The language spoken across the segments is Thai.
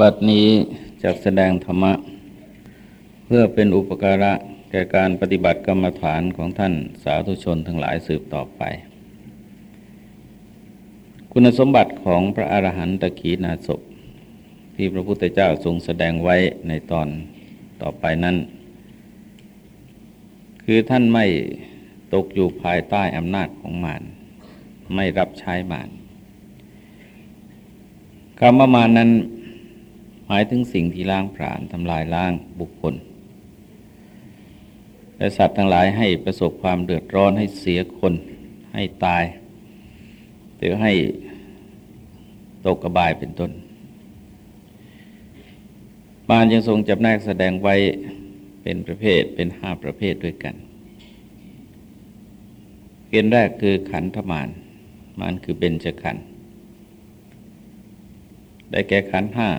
บัดนี้จะแสดงธรรมะ เพื่อเป็นอุปการะแก่การปฏิบัติกรรมฐานของท่านสาธุชนทั้งหลายสืบต่อไป คุณสมบัติของพระอรหันตขีนาศพที่พระพุทธเจ้าทรงแสดงไว้ในตอนต่อไปนั้น คือท่านไม่ตกอยู่ภายใต้อำนาจของมารไม่รับใช้มารคำว่ามารนั้น มายถึงสิ่งที่ล้างผลาญทำลายล้างบุคคล และสัตว์ทั้งหลายให้ประสบความเดือดร้อนให้เสียคนให้ตาย หรือให้ตกกระบายเป็นต้น มารยังทรงจับแนกแสดงไว้เป็นประเภทเป็นห้าประเภทด้วยกัน เกณฑ์แรกคือขันธมารมารคือเบญจขันธ์ได้แก่ขันห้า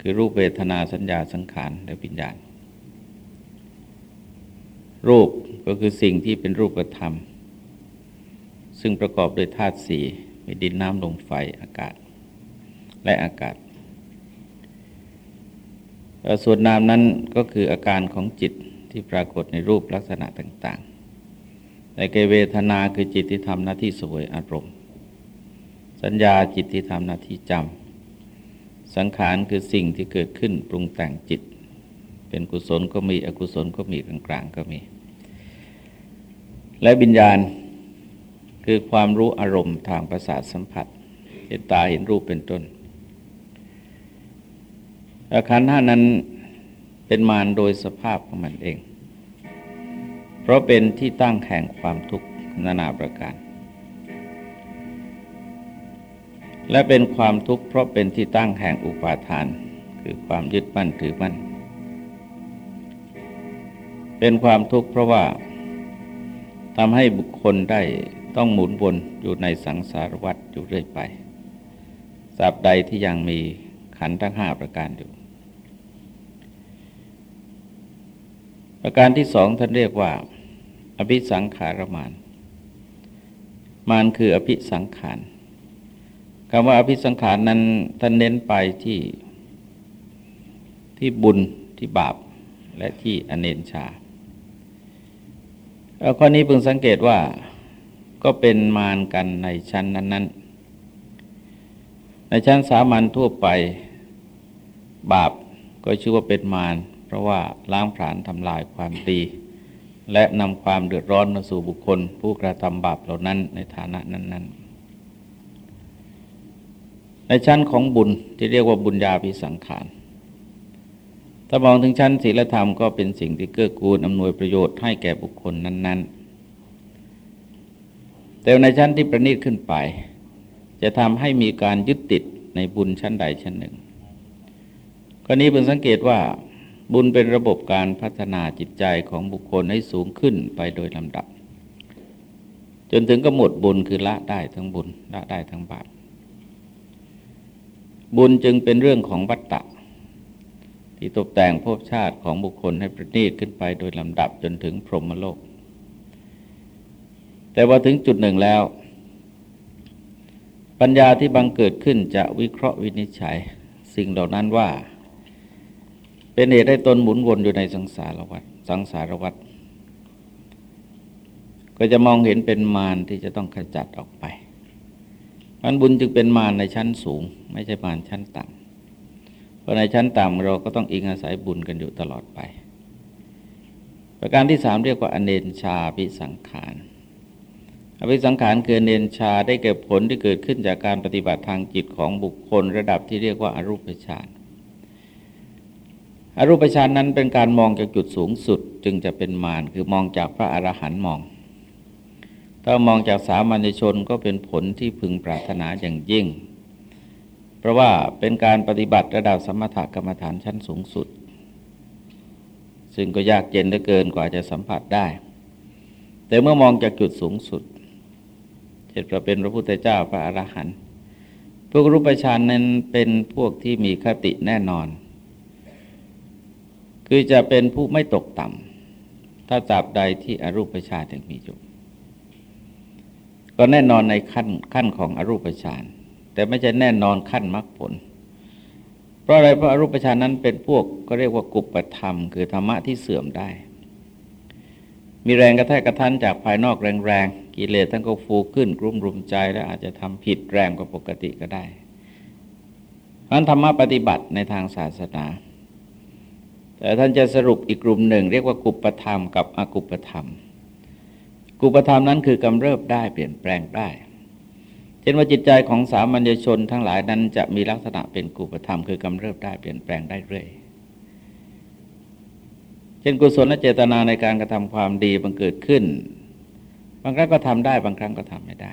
คือรูปเวทนาสัญญาสังขารและปิญญาณ รูปก็คือสิ่งที่เป็นรูปธรรม ซึ่งประกอบด้วยธาตุสี่มีดินน้ำลมไฟอากาศ และอากาศ ส่วนนามนั้นก็คืออาการของจิตที่ปรากฏในรูปลักษณะต่างๆ ในเกเวทนาคือจิตที่ทำหน้าที่สวยอารมณ์ สัญญาจิตที่ทำหน้าที่จำ สังขารคือสิ่งที่เกิดขึ้นปรุงแต่งจิต เป็นกุศลก็มีอกุศลก็มีกลางๆก็มี และบิญญาณคือความรู้อารมณ์ทางประสาทสัมผัสเห็นตาเห็นรูปเป็นต้นอาคารห้านั้นเป็นมารโดยสภาพของมันเอง เพราะเป็นที่ตั้งแห่งความทุกข์นานาประการ และเป็นความทุกข์เพราะเป็นที่ตั้งแห่งอุปาทาน คือความยึดมั่นถือมั่น เป็นความทุกข์เพราะว่าทำให้บุคคลได้ต้องหมุนวนอยู่ในสังสารวัฏอยู่เรื่อยไปสาบใดที่ยังมีขันทั้งห้าประการอยู่ ประการที่สองท่านเรียกว่า อภิสังขารมาน มานคืออภิสังขาร คำว่าอภิสังขารนั้นท่านเน้นไปที่ที่บุญที่บาปและที่อเนนชาแล้วข้อนี้เพิ่งสังเกตว่าก็เป็นมารกันในชั้นนั้น ๆ ในชั้นสามัญทั่วไปบาปก็ชื่อว่าเป็นมารเพราะว่าล้างผลาญทำลายความดี และนำความเดือดร้อนมาสู่บุคคล ผู้กระทำบาปเหล่านั้นในฐานะนั้น ๆ ในชั้นของบุญที่เรียกว่าบุญญาภิสังขาร ถ้ามองถึงชั้นศีลธรรมก็เป็นสิ่งที่เกื้อกูลอำนวยประโยชน์ให้แก่บุคคลนั้น ๆ แต่ในชั้นที่ประณีตขึ้นไป จะทำให้มีการยึดติดในบุญชั้นใดชั้นหนึ่งกรณีเป็นสังเกตว่าบุญเป็นระบบการพัฒนาจิตใจของบุคคลให้สูงขึ้นไปโดยลำดับ จนถึงกำหนดบุญคือละได้ทั้งบุญละได้ทั้งบาป บุญจึงเป็นเรื่องของวัตตะ ที่ตกแต่งภพชาติของบุคคลให้ประณีตขึ้นไปโดยลำดับจนถึงพรหมโลก แต่ว่าถึงจุดหนึ่งแล้ว ปัญญาที่บังเกิดขึ้นจะวิเคราะห์วินิจฉัย สิ่งเหล่านั้นว่า เป็นเหตุให้ตนหมุนวนอยู่ในสังสารวัฏสังสารวัฏก็จะมองเห็นเป็นมารที่จะต้องขจัดออกไป มันบุญจึงเป็นมารในชั้นสูง ไม่ใช่มารชั้นต่ำเพราะในชั้นต่ำเราก็ต้องอิงอาศัยบุญกันอยู่ตลอดไป ประการที่สามเรียกว่าอเนนชาปิสังขารอภิสังขารคือเนนชาได้เก็บผลที่เกิดขึ้นจากการปฏิบัติทางจิตของบุคคลระดับที่เรียกว่าอารูปฌานอารูปฌานนั้นเป็นการมองจากจุดสูงสุดจึงจะเป็นมารคือมองจากพระอรหันต์มอง ถ้ามองจากสามัญชนก็เป็นผลที่พึงปรารถนาอย่างยิ่ง เพราะว่าเป็นการปฏิบัติระดับสมถกรรมฐานชั้นสูงสุด ซึ่งก็ยากเย็นเหลือเกินกว่าจะสัมผัสได้ แต่เมื่อมองจากจุดสูงสุดเช่นเราเป็นพระพุทธเจ้าพระอรหันต์พวกรูปฌานนั้นเป็นพวกที่มีคติแน่นอน คือจะเป็นผู้ไม่ตกต่ำถ้าจับใดที่อรูปฌานยังมีอยู่ ก็แน่นอนในขั้นขั้นของอรูปฌานแต่ไม่ใช่แน่นอนขั้นมรรคผล เพราะอะไรเพราะอรูปฌานนั้นเป็นพวกก็เรียกว่ากุปธรรม คือธรรมะที่เสื่อมได้ มีแรงกระแทกกระทันจากภายนอกแรงๆกิเลสท่านก็ฟูขึ้นกลุ่มรุมใจ และอาจจะทำผิดแรงกว่าปกติก็ได้นั้นธรรมะปฏิบัติในทางศาสนาแต่ท่านจะสรุปอีกกลุ่มหนึ่ง เรียกว่ากุปธรรม กับอกุปธรรม กุปธรรมนั้นคือกำเริบได้เปลี่ยนแปลงได้ เช่นว่าจิตใจของสามัญชนทั้งหลายนั้นจะมีลักษณะเป็นกุปธรรมคือกำเริบได้เปลี่ยนแปลงได้เรื่อยเช่นกุศลเจตนาในการกระทำความดีบังเกิดขึ้น บางครั้งก็ทำได้บางครั้งก็ทำไม่ได้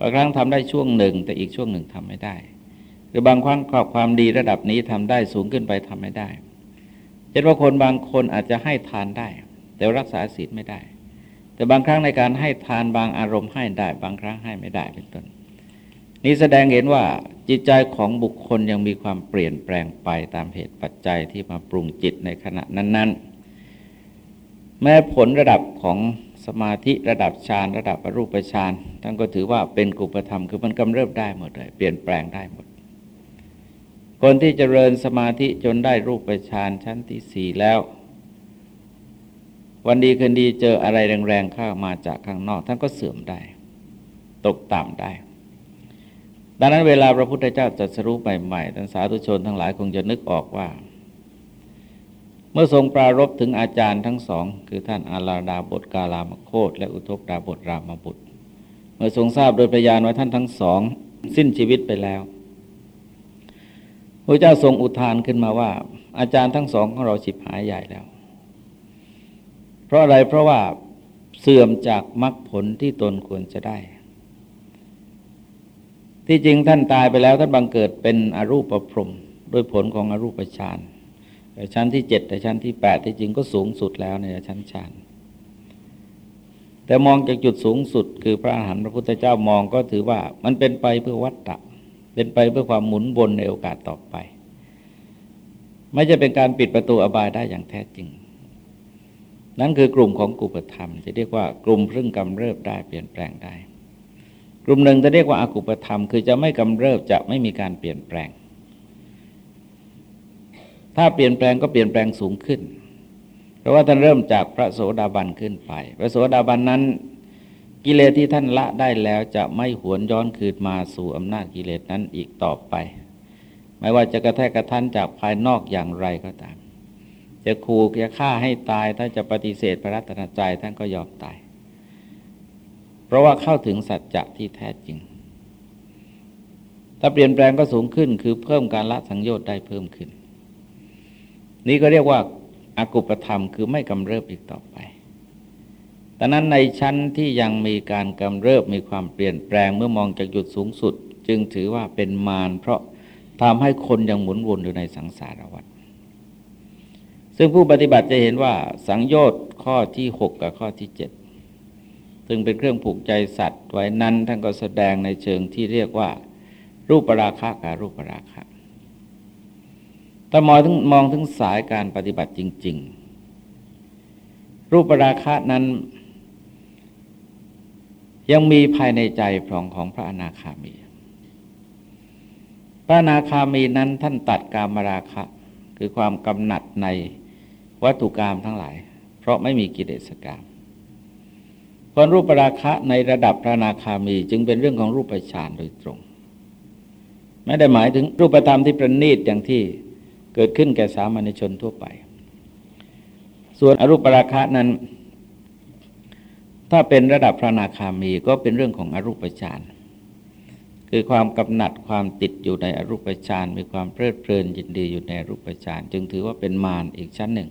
บางครั้งทำได้ช่วงหนึ่ง แต่อีกช่วงหนึ่งทำไม่ได้ หรือบางครั้งความดีระดับนี้ทำได้สูงขึ้นไปทำไม่ได้ เช่นว่าคนบางคนอาจจะให้ทานได้ แต่รักษาศีลไม่ได้ แต่บางครั้งในการให้ทานบางอารมณ์ให้ได้ บางครั้งให้ไม่ได้เป็นต้น นี้แสดงเห็นว่าจิตใจของบุคคลยังมีความเปลี่ยนแปลงไปตามเหตุปัจจัยที่มาปรุงจิตในขณะนั้น ๆ แม้ผลระดับของสมาธิระดับฌานระดับรูปฌานท่านก็ถือว่าเป็นกุปธรรมคือมันกำเริบได้หมดเลย เปลี่ยนแปลงได้หมด คนที่เจริญสมาธิจนได้รูปฌานชั้นที่สี่แล้ว วันดีคืนดีเจออะไรแรงๆเข้ามาจากข้างนอก ท่านก็เสื่อมได้ ตกต่ำได้ ดังนั้นเวลาพระพุทธเจ้าตรัสรู้ใหม่ๆท่านสาธุชนทั้งหลายคงจะนึกออกว่า เมื่อทรงปรารบถึงอาจารย์ทั้งสอง คือท่านอาลาดาบทกาลามโคตและอุทกดาบทรามบุตร เมื่อทรงทราบโดยพยานว่าท่านทั้งสอง สิ้นชีวิตไปแล้วพระเจ้าทรงอุทานขึ้นมาว่า อาจารย์ทั้งสองของเราฉิบหายใหญ่แล้ว เพราะอะไรเพราะว่าเสื่อมจากมรรคผลที่ตนควรจะได้ ที่จริงท่านตายไปแล้วท่านบังเกิดเป็นอรูปพรมด้วยผลของอรูปฌานแต่ชั้นที่เจ็ดแต่ชั้นที่แปดที่จริงก็สูงสุดแล้วในชั้นฌานแต่มองจากจุดสูงสุด คือพระอาหารหันต์พระพุทธเจ้ามองก็ถือว่ามันเป็นไปเพื่อวัตตะ เป็นไปเพื่อความหมุนวนในโอกาสต่อไป ไม่จะเป็นการปิดประตูอบายได้อย่างแท้จริง นั่นคือกลุ่มของกุปธรรม จะเรียกว่ากลุ่มพึ่งกำเริบได้เปลี่ยนแปลงได้ กลุ่มหนึ่งจะเรียกว่าอากุปธรรม คือจะไม่กำเริบจะไม่มีการเปลี่ยนแปลง ถ้าเปลี่ยนแปลงก็เปลี่ยนแปลงสูงขึ้น เพราะว่าท่านเริ่มจากพระโสดาบันขึ้นไป พระโสดาบันนั้น กิเลสที่ท่านละได้แล้วจะไม่หวนย้อนคืนมาสู่อำนาจกิเลสนั้นอีกต่อไป ไม่ว่าจะกระแทกกระทันจากภายนอกอย่างไรก็ตาม จะขู่จะฆ่าให้ตาย ถ้าจะปฏิเสธพระรัตนใจท่านก็ยอมตาย เพราะว่าเข้าถึงสัจจะที่แท้จริง ถ้าเปลี่ยนแปลงก็สูงขึ้นคือเพิ่มการละสังโยชน์ได้เพิ่มขึ้น นี่ก็เรียกว่าอากุปธรรมคือไม่กำเริบอีกต่อไปแต่นั้นในชั้นที่ยังมีการกำเริบมีความเปลี่ยนแปลงเมื่อมองจากจุดสูงสุด จึงถือว่าเป็นมารเพราะทำให้คนยังหมุนวนอยู่ในสังสารวัฏ ซึ่งผู้ปฏิบัติจะเห็นว่าสังโยชน์ข้อที่ 6 กับข้อที่7ซึ่งเป็นเครื่องผูกใจสัตว์ไว้นั้นท่านก็แสดงในเชิงที่เรียกว่า รูปราคะกับรูปราคะถ้ามองถึงมองถึงสายการปฏิบัติจริง ๆ รูปราคะนั้น ยังมีภายในใจของของพระอนาคามี พระอนาคามีนั้นท่านตัดกามราคะ คือความกำหนัดใน วัตถุกรรมทั้งหลาย เพราะไม่มีกิเลสกรรมพราะรูปราคะในระดับพระนาคามีจึงเป็นเรื่องของรูปฌานโดยตรง ไม่ได้หมายถึงรูปธรรมที่ประณีตอย่างที่เกิดขึ้นแก่สามัญชนทั่วไป ส่วนอรูปราคะนั้น ถ้าเป็นระดับพระนาคามีก็เป็นเรื่องของอรูปฌานคือความกำหนัดความติดอยู่ในอรูปฌานมีความเพลิดเพลินยินดีอยู่ในรูปฌานจึงถือว่าเป็นมารอีกชั้นหนึ่ง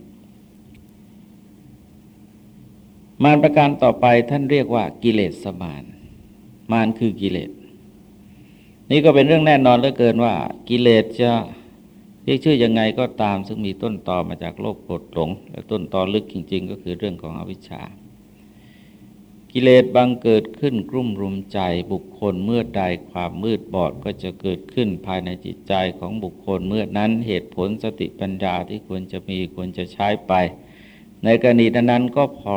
มารประการต่อไปท่านเรียกว่ากิเลสสมานมารคือกิเลส นี่ก็เป็นเรื่องแน่นอนเหลือเกินว่า กิเลสจะเรียกชื่อยังไงก็ตาม ซึ่งมีต้นตอมาจากโลกโกรธหลงและต้นตอลึกจริง ๆ ก็คือเรื่องของอวิชชา กิเลสบังเกิดขึ้นกลุ่มรุมใจบุคคลเมื่อใดความมืดบอดก็จะเกิดขึ้นภายในจิตใจของบุคคลเมื่อนั้นเหตุผลสติปัญญาที่ควรจะมีควรจะใช้ไป ในกรณีนั้นก็พอ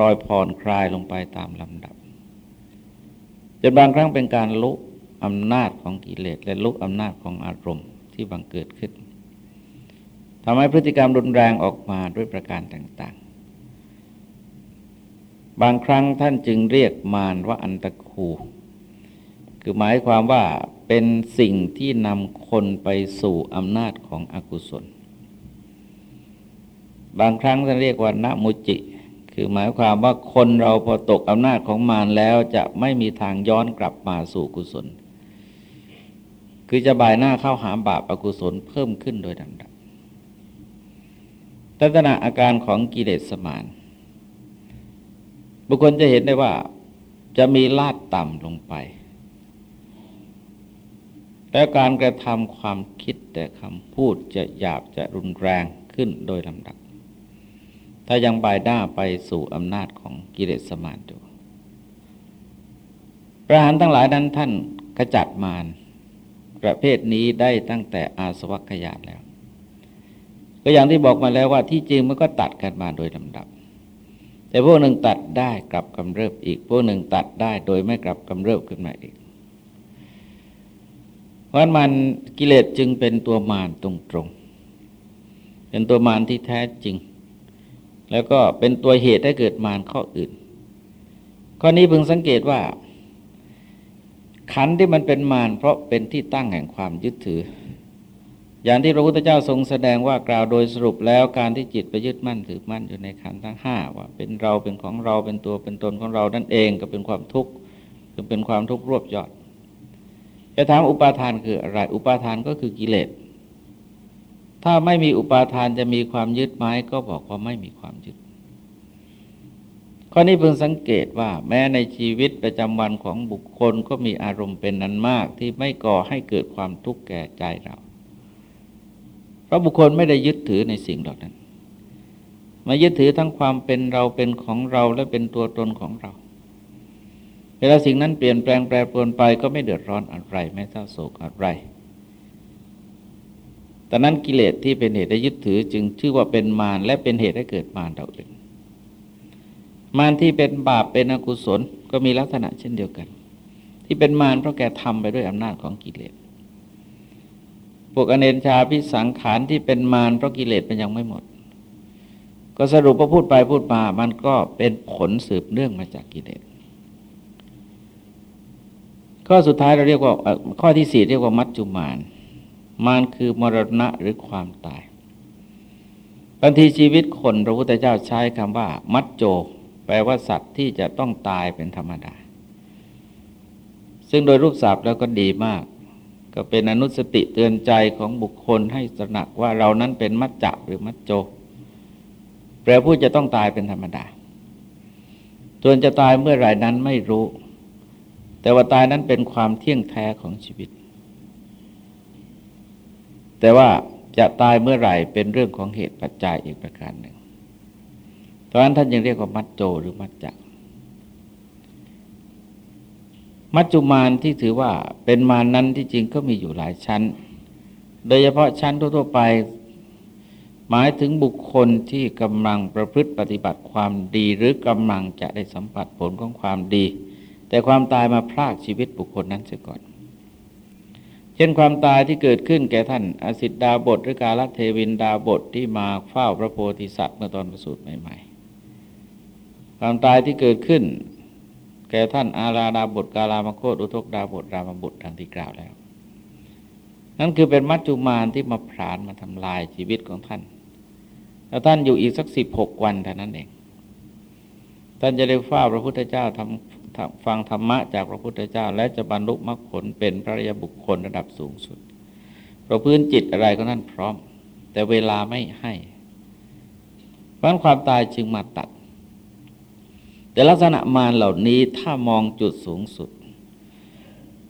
ลอยผ่อนคลายลงไปตามลำดับจนบางครั้งเป็นการลุกอำนาจของกิเลสและลุกอำนาจของอารมณ์ที่บังเกิดขึ้นทำให้พฤติกรรมรุนแรงออกมาด้วยประการต่าง ๆ บางครั้งท่านจึงเรียกมารว่าอันตะคู คือหมายความว่าเป็นสิ่งที่นำคนไปสู่อำนาจของอกุศล บางครั้งท่านเรียกว่านามุจิ คือหมายความว่าคนเราพอตกอำนาจของมารแล้วจะไม่มีทางย้อนกลับมาสู่กุศล คือจะบ่ายหน้าเข้าหาบาปอากุศลเพิ่มขึ้นโดยลำดับลักษณะอาการของกิเลสสมาน บุคคลจะเห็นได้ว่าจะมีลาดต่ำลงไป และการกระทำความคิดแต่คำพูดจะหยาบจะรุนแรงขึ้นโดยลำดับ ถ้ายังบายด้าไปสู่อำนาจของกิเลสสมานอยู่พระหารทั้งหลายนั้นท่านกระจัดมารประเภทนี้ได้ตั้งแต่อาสวัคยานแล้ว ก็อย่างที่บอกมาแล้วว่าที่จริงมันก็ตัดกันมาโดยลำดับ แต่พวกหนึ่งตัดได้กลับกำเริบอีก พวกหนึ่งตัดได้โดยไม่กลับกำเริบขึ้นมาอีกเพราะมันกิเลสจึงเป็นตัวมารตรงๆเป็นตัวมารที่แท้จริง แล้วก็เป็นตัวเหตุให้เกิดมารข้ออื่น ข้อนี้พึงสังเกตว่า ขันที่มันเป็นมารเพราะเป็นที่ตั้งแห่งความยึดถือ อย่างที่พระพุทธเจ้าทรงแสดงว่ากล่าวโดยสรุปแล้วการที่จิตไปยึดมั่นถือมั่นอยู่ในขันทั้งห้าว่าเป็นเราเป็นของเราเป็นตัวเป็นตนของเรานั่นเองก็เป็นความทุกข์คือเป็นความทุกข์รวบยอดจะถามอุปาทานคืออะไร อุปาทานก็คือกิเลส ถ้าไม่มีอุปาทานจะมีความยึดไหมก็บอกว่าไม่มีความยึด ข้อนี้เพิ่งสังเกตว่า แม้ในชีวิตประจำวันของบุคคลก็มีอารมณ์เป็นนั้นมาก ที่ไม่ก่อให้เกิดความทุกข์แก่ใจเรา เพราะบุคคลไม่ได้ยึดถือในสิ่งเหล่านั้นมายึดถือทั้งความเป็นเราเป็นของเราและเป็นตัวตนของเรา เวลาสิ่งนั้นเปลี่ยนแปลงแปรปรวนไปก็ไม่เดือดร้อนอะไร ไม่เศร้าโศกอะไร แต่นั้นกิเลสที่เป็นเหตุให้ยึดถือ จึงชื่อว่าเป็นมารและเป็นเหตุให้เกิดมารเราเองมารที่เป็นบาปเป็นอกุศลก็มีลักษณะเช่นเดียวกัน ที่เป็นมารเพราะแกทำไปด้วยอำนาจของกิเลสพวกอเนนชาพิสังขารที่เป็นมารเพราะกิเลสมันยังไม่หมด ก็สรุปว่าพูดไปพูดมา มันก็เป็นผลสืบเนื่องมาจากกิเลสข้อสุดท้ายเราเรียกว่าข้อที่สี่เรียกว่ามัจจุมาน มารคือมรณะหรือความตายบางทีชีวิตคนพระพุทธเจ้าใช้คำว่า มัจโจ แปลว่าสัตว์ที่จะต้องตายเป็นธรรมดา ซึ่งโดยรูปศัพท์แล้วก็ดีมาก ก็เป็นอนุสติเตือนใจของบุคคลให้ตระหนักว่าเรานั้นเป็นมัจจะหรือมัจโจ แปลผู้จะต้องตายเป็นธรรมดาส่วนจะตายเมื่อไหร่นั้นไม่รู้ แต่ว่าตายนั้นเป็นความเที่ยงแท้ของชีวิต แต่ว่าจะตายเมื่อไหร่เป็นเรื่องของเหตุปัจจัยอีกประการหนึ่ง เพราะฉะนั้นท่านยังเรียกว่ามัจโจหรือมัจจะมัจจุมานที่ถือว่าเป็นมานนั้นที่จริงก็มีอยู่หลายชั้น โดยเฉพาะชั้นทั่วๆไป หมายถึงบุคคลที่กำลังประพฤติปฏิบัติความดีหรือกำลังจะได้สัมผัสผลของความดี แต่ความตายมาพรากชีวิตบุคคลนั้นเสียก่อน เช่นความตายที่เกิดขึ้นแก่ท่านอสิทดาบทหรือกาลเทวินดาบทที่มาเฝ้าพระโพธิสัตว์เมื่อตอนประสูติใหม่ๆ ความตายที่เกิดขึ้น แก่ท่านอาราดาบทกาลามโคตอุทกดาบทรามบุตรดังที่กล่าวแล้ว นั่นคือเป็นมัจจุมานที่มาผลาญมาทำลายชีวิตของท่านแล้วท่านอยู่อีกสักสิบหกวันเท่านั้นเองท่านจะได้ฟ้าพระพุทธเจ้าทำ ฟังธรรมะจากพระพุทธเจ้า และจะบรรลุมรรคผลเป็นพระยบุคคลระดับสูงสุดเพระพื้นจิตอะไรก็นั่นพร้อม แต่เวลาไม่ให้เพราะความตายจึงมาตัด แต่ลักษณะมารเหล่านี้ถ้ามองจุดสูงสุด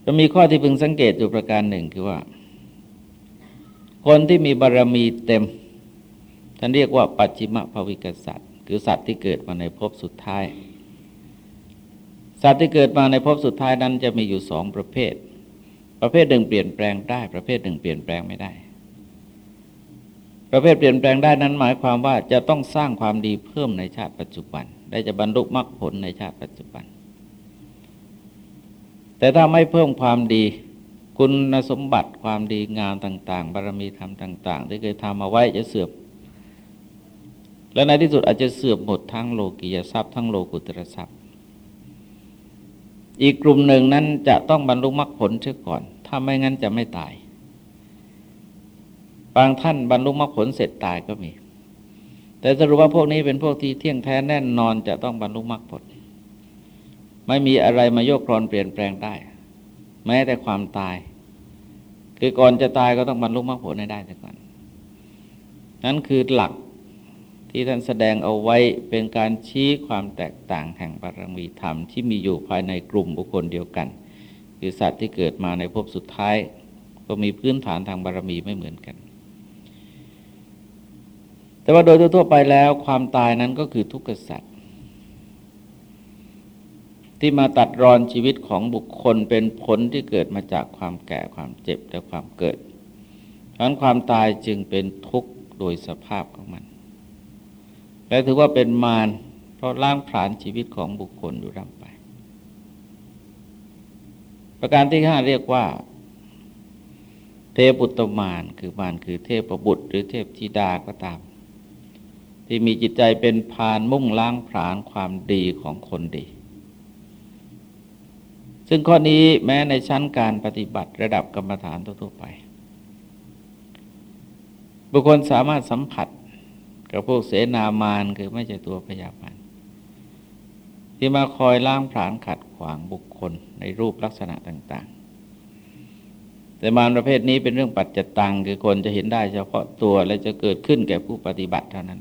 จะมีข้อที่พึงสังเกตอยู่ประการหนึ่งคือว่า คนที่มีบารรมีเต็ม ท่านเรียกว่าปัจจิมภวิกสัตว์คือสัตว์ที่เกิดมาในภพสุดท้าย สัตว์ที่เกิดมาในภพสุดท้ายนั้นจะมีอยู่สองประเภท ประเภทหนึ่งเปลี่ยนแปลงได้ประเภทหนึ่งเปลี่ยนแปลงไม่ได้ ประเภทเปลี่ยนแปลงได้นั้นหมายความว่าจะต้องสร้างความดีเพิ่มในชาติปัจจุบัน ได้จะบรรลุมรรคผลในชาติปัจจุบัน แต่ถ้าไม่เพิ่มความดีคุณสมบัติความดีงามต่าง ๆ บารมีธรรมต่าง ๆ ที่เคยทำมาไว้จะเสื่อมและในที่สุดอาจจะเสื่อมหมดทั้งโลกียทรัพย์ทั้งโลกุตรทรัพย์ อีกกลุ่มหนึ่งนั้นจะต้องบรรลุมรรคผลเสียก่อน ถ้าไม่งั้นจะไม่ตาย บางท่านบรรลุมรรคผลเสร็จตายก็มี แต่สรุปว่าพวกนี้เป็นพวกที่เที่ยงแท้แน่นอนจะต้องบรรลุมรรคผล ไม่มีอะไรมาโยกคลอนเปลี่ยนแปลงได้ แม้แต่ความตาย คือก่อนจะตายก็ต้องบรรลุมรรคผลให้ได้แต่ก่อน นั่นคือหลัก ที่ท่านแสดงเอาไว้เป็นการชี้ความแตกต่างแห่งบารมีธรรมที่มีอยู่ภายในกลุ่มบุคคลเดียวกันคือสัตว์ที่เกิดมาในภพสุดท้าย ก็มีพื้นฐานทางบารมีไม่เหมือนกัน แต่ว่าโดยทั่วไปแล้วความตายนั้นก็คือทุกข์สัตว์ที่มาตัดรอนชีวิตของบุคคลเป็นผลที่เกิดมาจากความแก่ความเจ็บและความเกิดเพราะนั้นความตายจึงเป็นทุกข์โดยสภาพของมัน และถือว่าเป็นมารเพราะล้างผลาญชีวิตของบุคคลอยู่ร่ำไป ประการที่ห้าเรียกว่า เทพุตตมารคือมารคือเทพบุตร หรือเทพธิดาก็ตาม ที่มีจิตใจเป็นพานมุ่งล้างผลาญความดีของคนดี ซึ่งข้อนี้แม้ในชั้นการปฏิบัติระดับกรรมฐานทั่วไป บุคคลสามารถสัมผัส กับพวกเสนามานคือไม่ใช่ตัวพยาบาลที่มาคอยล้างผลาญขัดขวางบุคคลในรูปลักษณะต่าง ๆ แต่มารประเภทนี้เป็นเรื่องปัจจตังคือคนจะเห็นได้เฉพาะตัวและจะเกิดขึ้นแก่ผู้ปฏิบัติเท่านั้น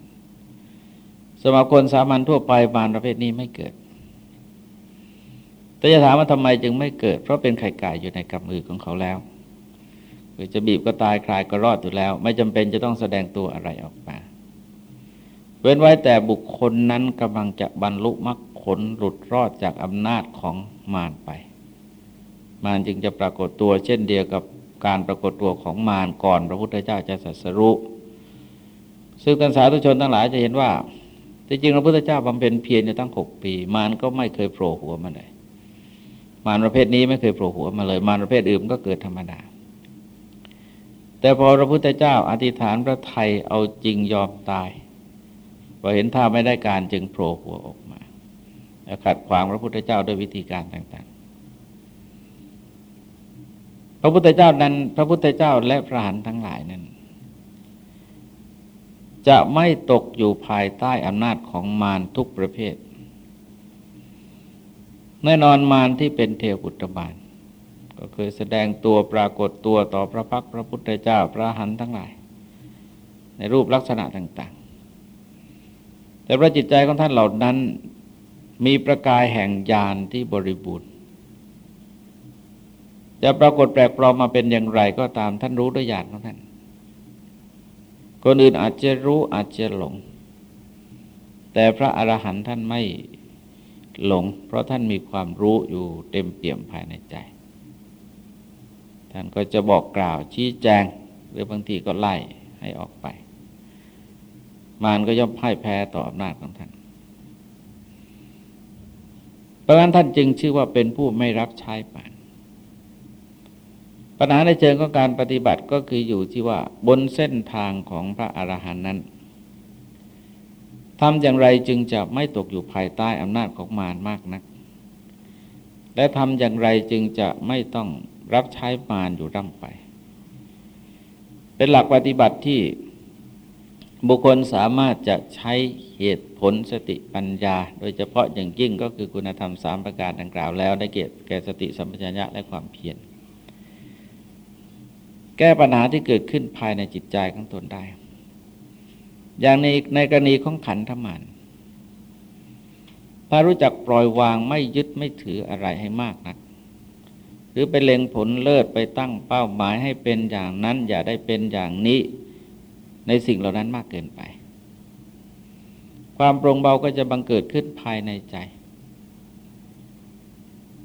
สมาคนสามัญทั่วไปมารประเภทนี้ไม่เกิด แต่จะถามว่าทำไมจึงไม่เกิด เพราะเป็นไข่ไก่อยู่ในกำมือของเขาแล้วคือจะบีบก็ตายคลายก็รอดอยู่แล้ว ไม่จำเป็นจะต้องแสดงตัวอะไรออกมา เว้นไว้แต่บุคคลนั้นกำลังจะบรรลุมรรคผลหลุดรอดจากอำนาจของมารไป มารจึงจะปรากฏตัวเช่นเดียวกับการปรากฏตัวของมารก่อนพระพุทธเจ้าจะสัสรุซึ่งท่านสาธุชนทั้งหลายจะเห็นว่าที่จริงพระพุทธเจ้าบำเพ็ญเพียรอยู่ตั้งหกปี มารก็ไม่เคยโผล่หัวมาเลยมารประเภทนี้ไม่เคยโผล่หัวมาเลย มารประเภทอื่นก็เกิดธรรมดา แต่พอพระพุทธเจ้าอธิษฐานพระไทยเอาจริงยอมตาย พอเห็นท่าไม่ได้การจึงโผล่หัวออกมาแล้วขัดขวางพระพุทธเจ้าด้วยวิธีการต่าง ๆ พระพุทธเจ้านั้น พระพุทธเจ้าและพระหันทั้งหลายนั้น จะไม่ตกอยู่ภายใต้อำนาจของมารทุกประเภท แน่นอนมารที่เป็นเทวุตตบาลก็เคยแสดงตัวปรากฏตัวต่อพระพักพระพุทธเจ้าพระหันทั้งหลาย ในรูปลักษณะต่าง แต่พระจิตใจของท่านเหล่านั้น มีประกายแห่งญาณที่บริบูรณ์จะปรากฏแปลกปลอมมาเป็นอย่างไรก็ตามท่านรู้ด้วยญาณของท่านคนอื่นอาจจะรู้อาจจะหลง แต่พระอรหันต์ท่านไม่หลง เพราะท่านมีความรู้อยู่เต็มเปี่ยมภายในใจ ท่านก็จะบอกกล่าวชี้แจง หรือบางทีก็ไล่ให้ออกไป มารก็ย่อมพ่ายแพ้ต่ออำนาจของท่านเพราะนั้นท่านจึงชื่อว่าเป็นผู้ไม่รับใช้ปานปัญหาในเชิงของการปฏิบัติก็คืออยู่ที่ว่าบนเส้นทางของพระอรหันต์นั้นทำอย่างไรจึงจะไม่ตกอยู่ภายใต้อำนาจของมารมากนัก และทำอย่างไรจึงจะไม่ต้องรับใช้มารอยู่ร่ำไป เป็นหลักปฏิบัติที่ บุคคลสามารถจะใช้เหตุผลสติปัญญา โดยเฉพาะอย่างยิ่งก็คือคุณธรรมสามประการดังกล่าวแล้ว ได้เกิดแก่สติสัมปชัญญะและความเพียรแก้ปัญหาที่เกิดขึ้นภายในจิตใจของตนได้ อย่างในในกรณีของขันธมานถ้ารู้จักปล่อยวางไม่ยึดไม่ถืออะไรให้มากนัก หรือไปเล็งผลเลิศไปตั้งเป้าหมายให้เป็นอย่างนั้นอย่าได้เป็นอย่างนี้ ในสิ่งเหล่านั้นมากเกินไป ความโปร่งเบาก็จะบังเกิดขึ้นภายในใจ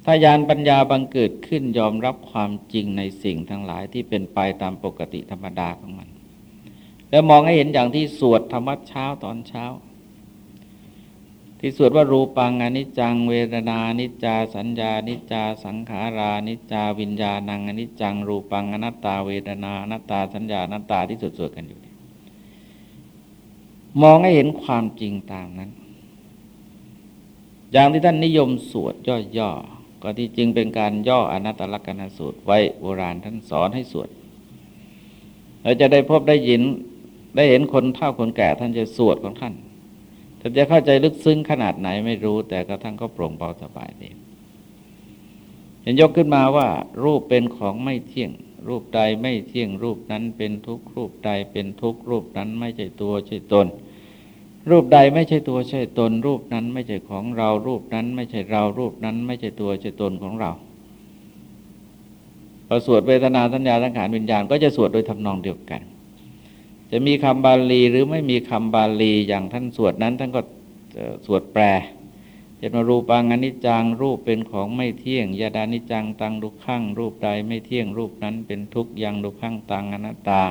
ถ้ายานปัญญาบังเกิดขึ้นยอมรับความจริงในสิ่งทั้งหลายที่เป็นไปตามปกติธรรมดาของมัน แล้วมองให้เห็นอย่างที่สวดธรรมะเช้าตอนเช้าที่สวดว่ารูปังอนิจจัง เวทนานิจจา สัญญานิจจา สังขารานิจจา วิญญาณังอนิจจัง รูปังอนัตตา เวทนาอนัตตา สัญญาอนัตตาที่สวดสวดกันอยู่ มองให้เห็นความจริงตามนั้น อย่างที่ท่านนิยมสวดย่อๆก็ที่จริงเป็นการย่ออนัตตลกนสูตรไว้โบราณท่านสอนให้สวดเราจะได้พบได้ยินได้เห็นคนเฒ่าคนแก่ท่านจะสวดของท่านท่านจะเข้าใจลึกซึ้งขนาดไหนไม่รู้ แต่กระทั่งก็โปร่งเบาสบายดีเห็นยกขึ้นมาว่ารูปเป็นของไม่เที่ยง รูปใดไม่เที่ยงรูปนั้นเป็นทุกรูปใดเป็นทุกรูปนั้นไม่ใช่ตัวใช่ตน รูปใดไม่ใช่ตัวใช่ตน รูปนั้นไม่ใช่ของเรา รูปนั้นไม่ใช่เรารูปนั้นไม่ใช่ตัวใช่ตนของเราพอสวดเวทนาสัญญาสังขารวิญญาณก็จะสวดโดยทำนองเดียวกัน จะมีคำบาลีหรือไม่มีคำบาลีอย่างท่านสวดนั้นท่านก็สวดแปล เจนมารูปังอนิจจังรูปเป็นของไม่เที่ยงยาดานิจังตังดุขังรูปใดไม่เที่ยงรูปนั้นเป็นทุกยังดุขังตังอนัตตา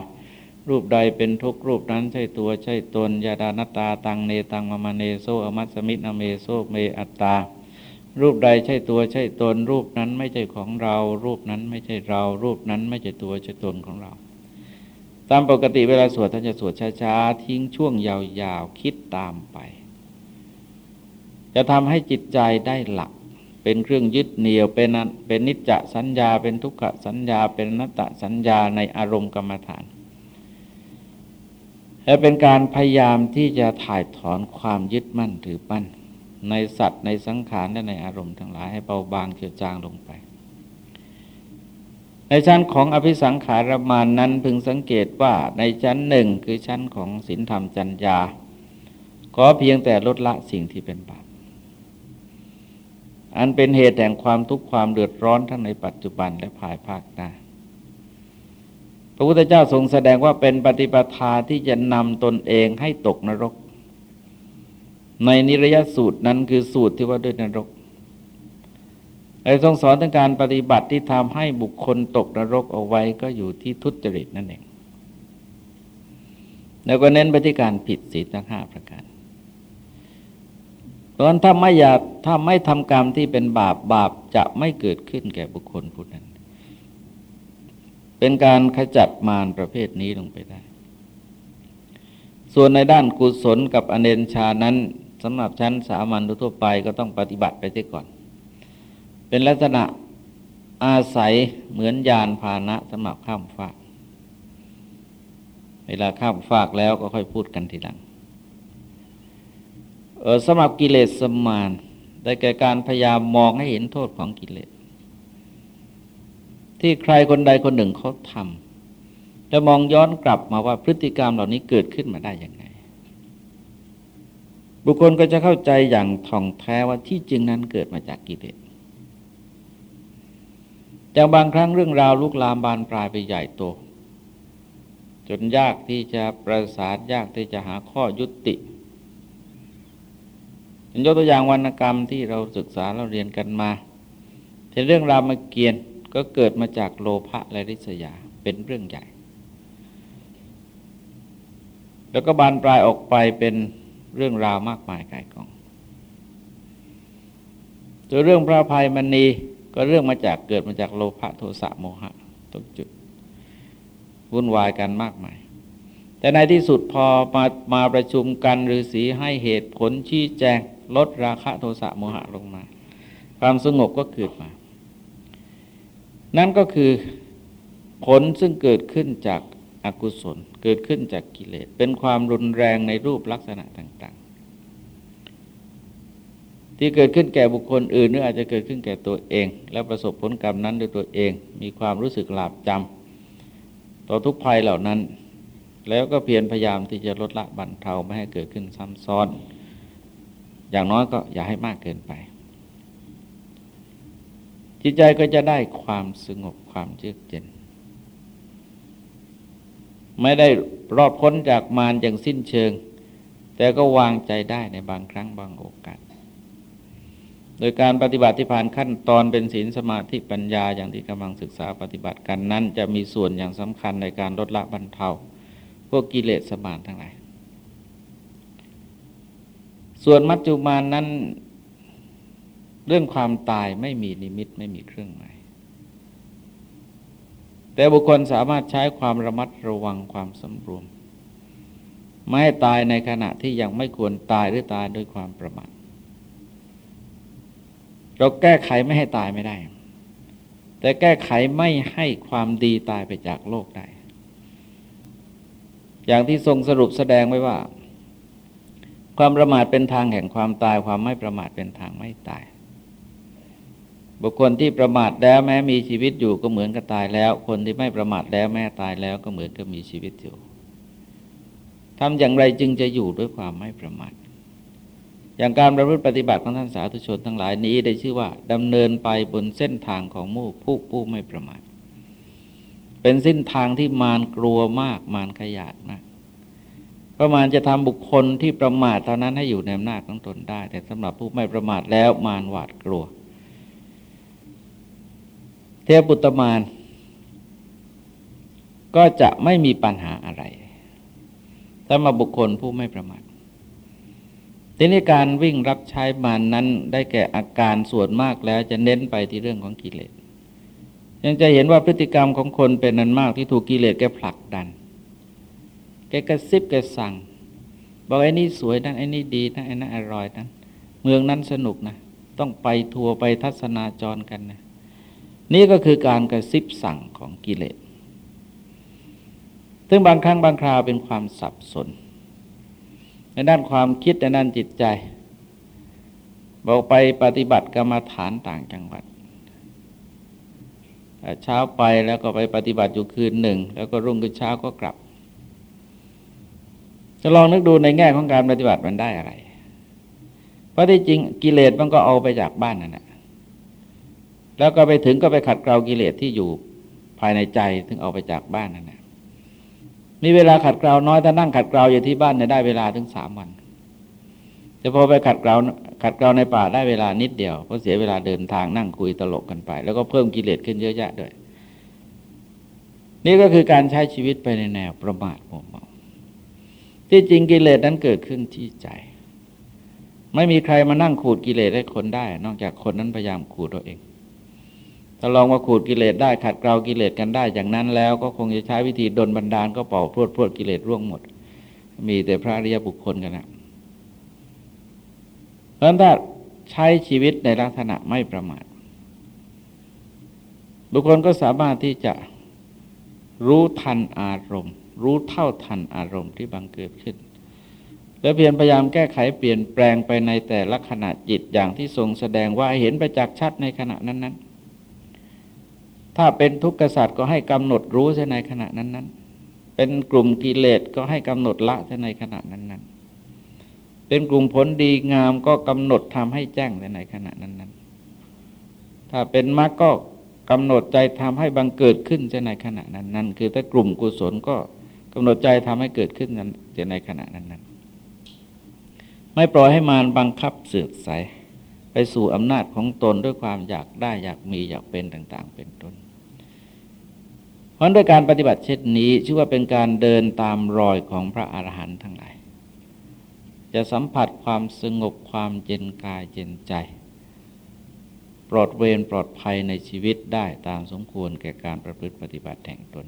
รูปใดเป็นทุกข์รูปนั้นใช่ตัวใช่ตนยาดานัตตาตังเนตังมามาเนโซอมัสมิตอเมโซเมอัตตา รูปใดใช่ตัวใช่ตน รูปนั้นไม่ใช่ของเรา รูปนั้นไม่ใช่เรา รูปนั้นไม่ใช่ตัวใช่ตนของเรา ตามปกติเวลาสวดท่านจะสวดช้าๆทิ้งช่วงยาวๆคิดตามไป จะทำให้จิตใจได้หลัก เป็นเครื่องยึดเหนี่ยวเป็นเป็นอนิจจสัญญา เป็นทุกขสัญญา เป็นอนัตตสัญญาในอารมณ์กรรมฐานและเป็นการพยายามที่จะถ่ายถอนความยึดมั่นถือปั้นในสัตว์ในสังขารและในอารมณ์ทั้งหลายให้เบาบางเจือจางลงไป ในชั้นของอภิสังขารมานนั้นพึงสังเกตว่าในชั้นหนึ่งคือชั้นของศีลธรรมจัญญาขอเพียงแต่ลดละสิ่งที่เป็นบาป อันเป็นเหตุแห่งความทุกข์ความเดือดร้อนทั้งในปัจจุบันและภายภาคหน้า พระพุทธเจ้าทรงแสดงว่าเป็นปฏิปทาที่จะนำตนเองให้ตกนรก ในนิรยสูตรนั้นคือสูตรที่ว่าด้วยนรกไอ้ทรงสอนถึงการปฏิบัติที่ทำให้บุคคลตกนรกเอาไว้ก็อยู่ที่ทุจริตนั่นเอง แล้วก็เน้นไปที่การผิดศีลทั้งห้าประการ ราะฉะนั้นถ้าไม่อยากถ้าไม่ทำกรรมที่เป็นบาปบาปจะไม่เกิดขึ้นแก่บุคคลผู้นั้น เป็นการขจัดมารประเภทนี้ลงไปได้ ส่วนในด้านกุศลกับอเนนชานั้นสำหรับชั้นสามัญทั่วไปก็ต้องปฏิบัติไปที่ก่อน เป็นลักษณะอาศัยเหมือนยานพาหนะสำหรับข้ามฟาก เวลาข้ามฟากแล้วก็ค่อยพูดกันทีหลัง สำหรับกิเลสสมาน ได้แก่การพยายามมองให้เห็นโทษของกิเลส ที่ใครคนใดคนหนึ่งเขาทำแล้วมองย้อนกลับมาว่าพฤติกรรมเหล่านี้เกิดขึ้นมาได้ยังไง บุคคลก็จะเข้าใจอย่างท่องแท้ว่าที่จริงนั้นเกิดมาจากกิเลสอย่างบางครั้งเรื่องราวลุกลามบานปลายไปใหญ่โต จนยากที่จะประสานยากที่จะหาข้อยุติ ยกตัวอย่างวรรณกรรมที่เราศึกษาเราเรียนกันมาเนเรื่องรามเกียรติก็เกิดมาจากโลภะและริษยาเป็นเรื่องใหญ่ แล้วก็บานปลายออกไปเป็นเรื่องราวมากมายกายกองตัวเรื่องพระภัยมณีก็เรื่องมาจากเกิดมาจากโลภะโทสะโมหะทุกจุดวุ่นวายกันมากมาย แต่ในที่สุดพอมามาประชุมกันฤาษีให้เหตุผลชี้แจง ลดราคะโทสะโมหะลงมา ความสงบก็เกิดมา นั่นก็คือผลซึ่งเกิดขึ้นจากอากุศล เกิดขึ้นจากกิเลส เป็นความรุนแรงในรูปลักษณะต่าง ๆ ที่เกิดขึ้นแก่บุคคลอื่นหรืออาจจะเกิดขึ้นแก่ตัวเอง แล้วประสบผลกรรมนั้นด้วยตัวเอง มีความรู้สึกหลาบจำต่อทุกภัยเหล่านั้น แล้วก็เพียรพยายามที่จะลดละบรรเทาไม่ให้เกิดขึ้นซ้ำซ้อน อย่างน้อยก็อย่าให้มากเกินไป จิตใจก็จะได้ความสงบความเยือกเย็น ไม่ได้รอดพ้นจากมารอย่างสิ้นเชิง แต่ก็วางใจได้ในบางครั้งบางโอกาส โดยการปฏิบัติที่ผ่านขั้นตอนเป็นศีลสมาธิปัญญาอย่างที่กำลังศึกษาปฏิบัติกันนั้น จะมีส่วนอย่างสำคัญในการลดละบรรเทาพวกกิเลสสมานทั้งหลาย ส่วนมัจจุมานนั้น เรื่องความตายไม่มีนิมิตไม่มีเครื่องหมายแต่บุคคลสามารถใช้ความระมัดระวังความสำรวม ไม่ให้ตายในขณะที่ยังไม่ควรตายหรือตายด้วยความประมาทเราแก้ไขไม่ให้ตายไม่ได้ แต่แก้ไขไม่ให้ความดีตายไปจากโลกได้ อย่างที่ทรงสรุปแสดงไว้ว่า ความประมาทเป็นทางแห่งความตาย ความไม่ประมาทเป็นทางไม่ตาย บุคคลที่ประมาทแล้วแม้มีชีวิตอยู่ก็เหมือนกับตายแล้ว คนที่ไม่ประมาทแล้วแม้ตายแล้วก็เหมือนกับมีชีวิตอยู่ทำอย่างไรจึงจะอยู่ด้วยความไม่ประมาทอย่างการประพฤติปฏิบัติของท่านสาธุชนทั้งหลายนี้ได้ชื่อว่าดำเนินไปบนเส้นทางของมู่ผู้ผู้ไม่ประมาทเป็นเส้นทางที่มารกลัวมากมารขยาดมาก ประมาณจะทำบุคคลที่ประมาทเท่านั้นให้อยู่ในอำนาจของตนได้ แต่สำหรับผู้ไม่ประมาทแล้วมารหวาดกลัว เทพบุตรมารก็จะไม่มีปัญหาอะไรถ้ามาบุคคลผู้ไม่ประมาททีนี้การวิ่งรับใช้มารนนั้นได้แก่อาการส่วนมากแล้วจะเน้นไปที่เรื่องของกิเลสยังจะเห็นว่าพฤติกรรมของคนเป็นนั้นมากที่ถูกกิเลสแกผลักดัน แกกระซิบแกสั่ง บอกไอ้นี่สวยนะไอ้นี่ดีนะไอ้นั่นอร่อยนะเมืองนั้นสนุกนะต้องไปทัวร์ไปทัศนาจรกันนะนี่ก็คือการกระซิบสั่งของกิเลสซึ่งบางครั้งบางคราวเป็นความสับสน ในด้านความคิดในด้านจิตใจ บอกไปปฏิบัติกรรมฐานต่างจังหวัดเช้าไปแล้วก็ไปปฏิบัติอยู่คืนหนึ่ง แล้วก็รุ่งขึ้นเช้าก็กลับ จะลองนึกดูในแง่ของการปฏิบัติมันได้อะไร เพราะที่จริงกิเลสมันก็เอาไปจากบ้านนั่นแหละแล้วก็ไปถึงก็ไปขัดเกลากิเลสที่อยู่ภายในใจถึงเอาไปจากบ้านนั่นแหละมีเวลาขัดเกลาน้อยถ้านั่งขัดเกลาอยู่ที่บ้านเนี่ยได้เวลาถึงสามวันแต่พอไปขัดเกลาขัดเกลาในป่าได้เวลานิดเดียวเพราะเสียเวลาเดินทางนั่งคุยตลกกันไป แล้วก็เพิ่มกิเลสขึ้นเยอะแยะด้วย นี่ก็คือการใช้ชีวิตไปในแนวประมาทโมเม ที่จริงกิเลสนั้นเกิดขึ้นที่ใจ ไม่มีใครมานั่งขูดกิเลสให้คนได้ นอกจากคนนั้นพยายามขูดตัวเองถ้าลองมาขูดกิเลสได้ขัดเกลากิเลสกันได้อย่างนั้นแล้ว ก็คงจะใช้วิธีดลบันดาลก็เป่าพรวดพรวดกิเลสร่วงหมด มีแต่พระอริยบุคคลกันนะเพราะฉะนั้นถ้าใช้ชีวิตในลักษณะไม่ประมาทบุคคลก็สามารถที่จะรู้ทันอารมณ์ รู้เท่าทันอารมณ์ที่บังเกิดขึ้น แล้วเพียรพยายามแก้ไขเปลี่ยนแปลงไปในแต่ละขณะจิตอย่างที่ทรงแสดงว่าเห็นไปจากชัดในขณะนั้น ๆ ถ้าเป็นทุกข์สัตว์ก็ให้กำหนดรู้ในขณะนั้น ๆ เป็นกลุ่มกิเลสก็ให้กำหนดละในขณะนั้น ๆ เป็นกลุ่มผลดีงามก็กำหนดทำให้แจ้งในขณะนั้น ๆ ถ้าเป็นมรรคก็กำหนดใจทำให้บังเกิดขึ้นในขณะนั้นๆคือถ้ากลุ่มกุศลก็ กำหนดใจทำให้เกิดขึ้นในขณะนั้นๆไม่ปล่อยให้มารบังคับเสือกใสไปสู่อำนาจของตนด้วยความอยากได้อยากมีอยากเป็นต่าง ๆ เป็นต้น เพราะด้วยการปฏิบัติเช่นนี้ ชื่อว่าเป็นการเดินตามรอยของพระอรหันต์ทั้งหลาย จะสัมผัสความสงบความเย็นกายเย็นใจ ปลอดเวรปลอดภัยในชีวิตได้ตามสมควรแก่การประพฤติปฏิบัติแห่งตน